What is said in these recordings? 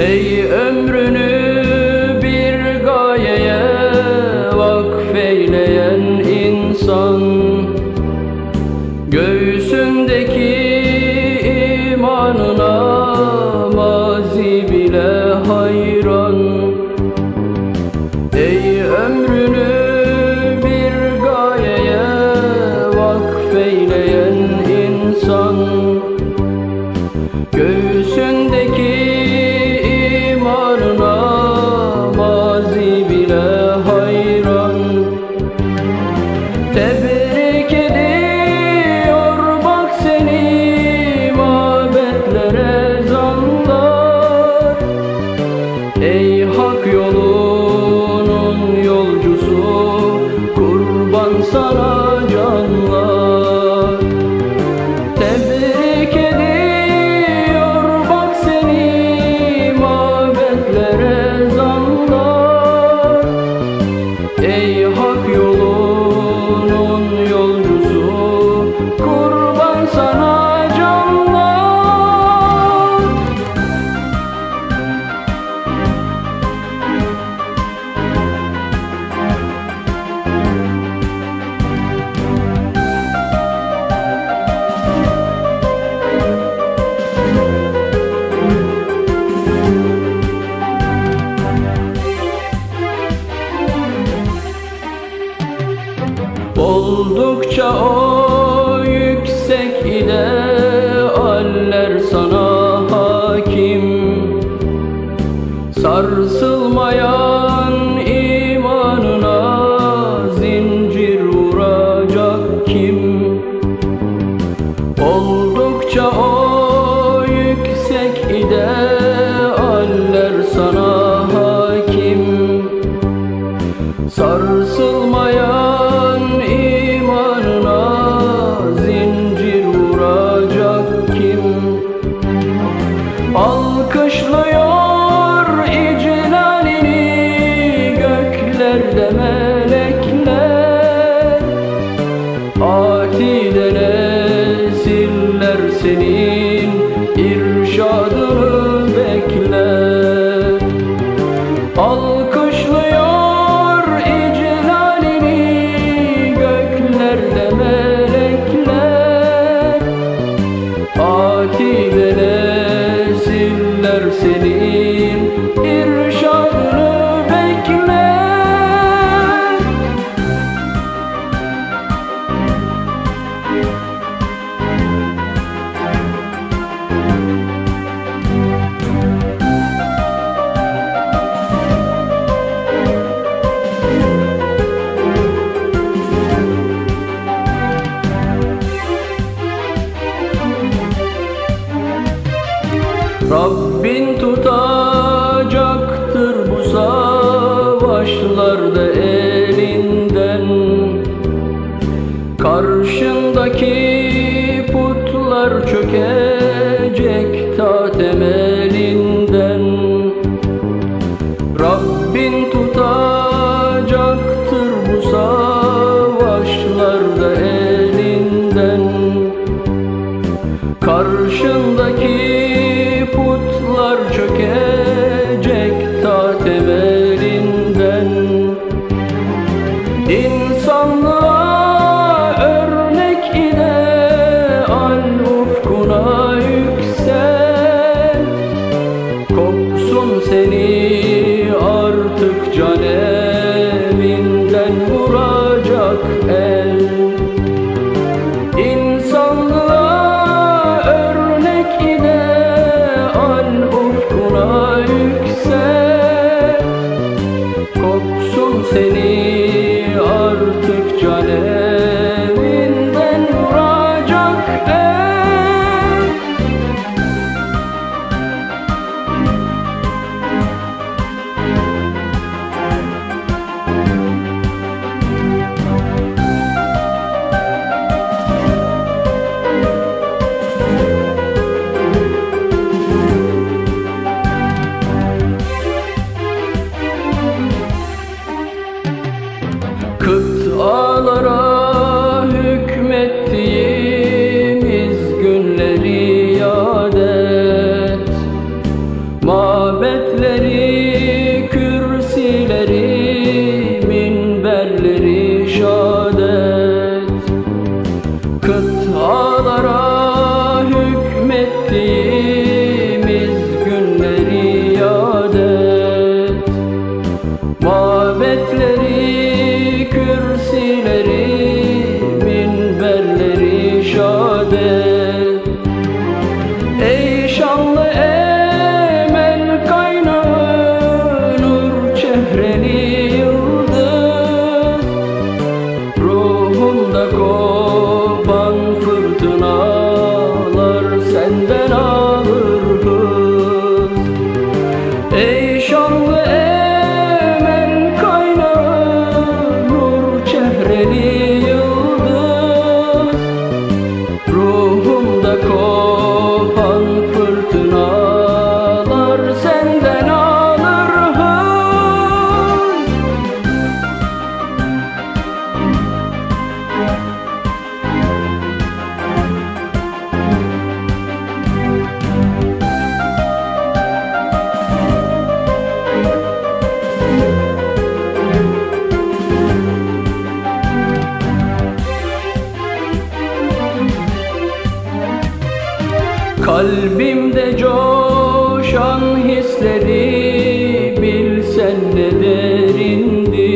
Ey ömrünü bir gayeye vakfeyleyen insan. Göğsündeki imanına mazi bile sarà sarsılmaya yıllarda elinden. Karşındaki putlar çökecek ta temelinden. Rabbin tutacaktır bu savaşlarda elinden. Karşın try to gölleri şad Kıtalara hükmettiğimiz günleri yad et. Mabetleri, kürsileri, minberleri şadet Kalbimde coşan hisleri bilsen ne derindir.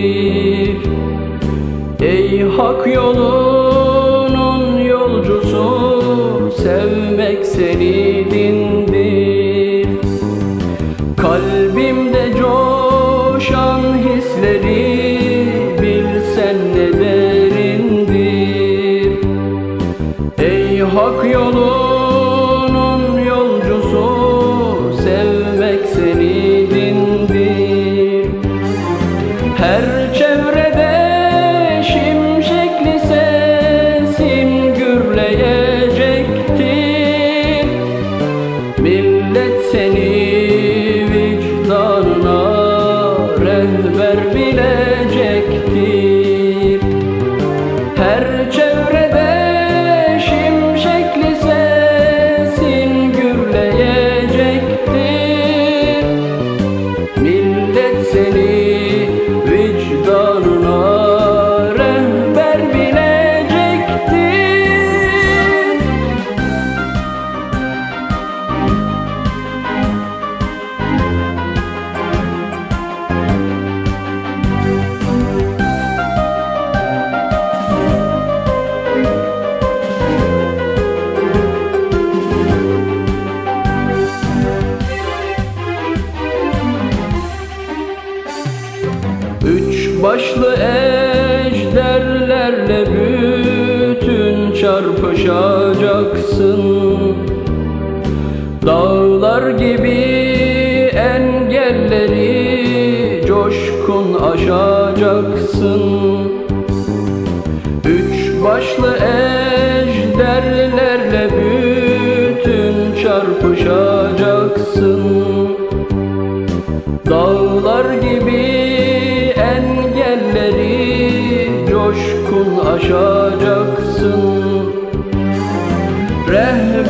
Ey hak yolunun yolcusu sevmek seni dindir. Kalbimde coşan hisleri bilsen ne derindir. Ey hak yolunun çarpışacaksın. Dağlar gibi engelleri coşkun aşacaksın. Üç başlı ejderlerle bütün çarpışacaksın. Dağlar gibi engelleri coşkun aşacaksın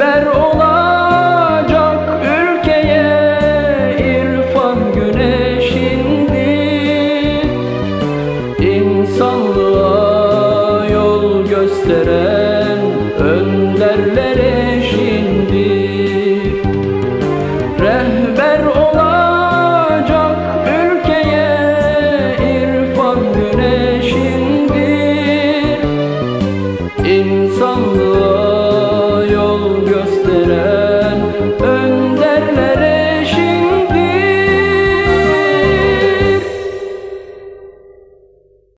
Rehber olacak